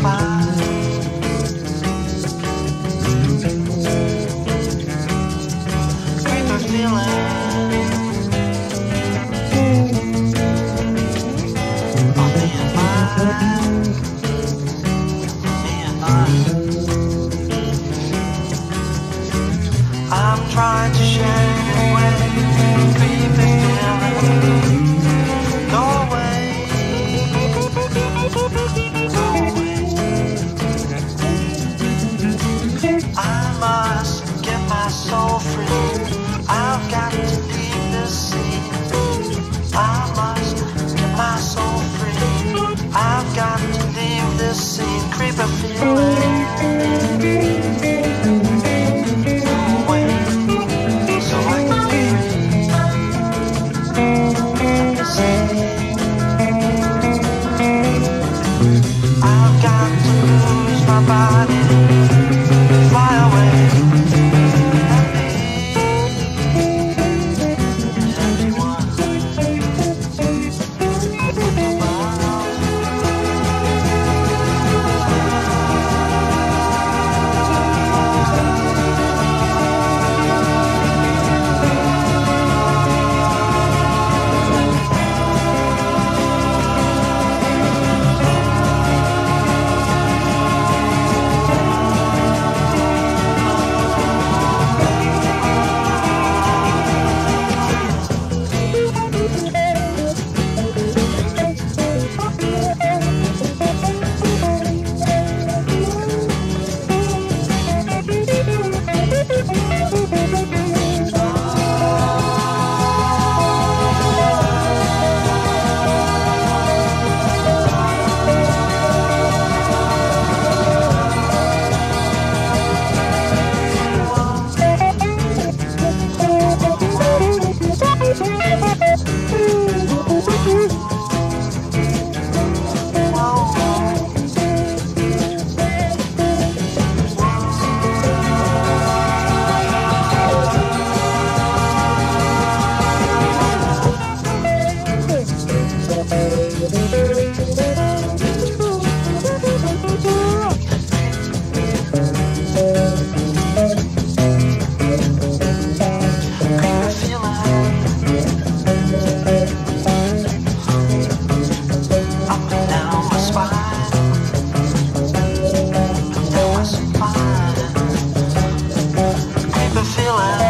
smile. Thank you. feeling.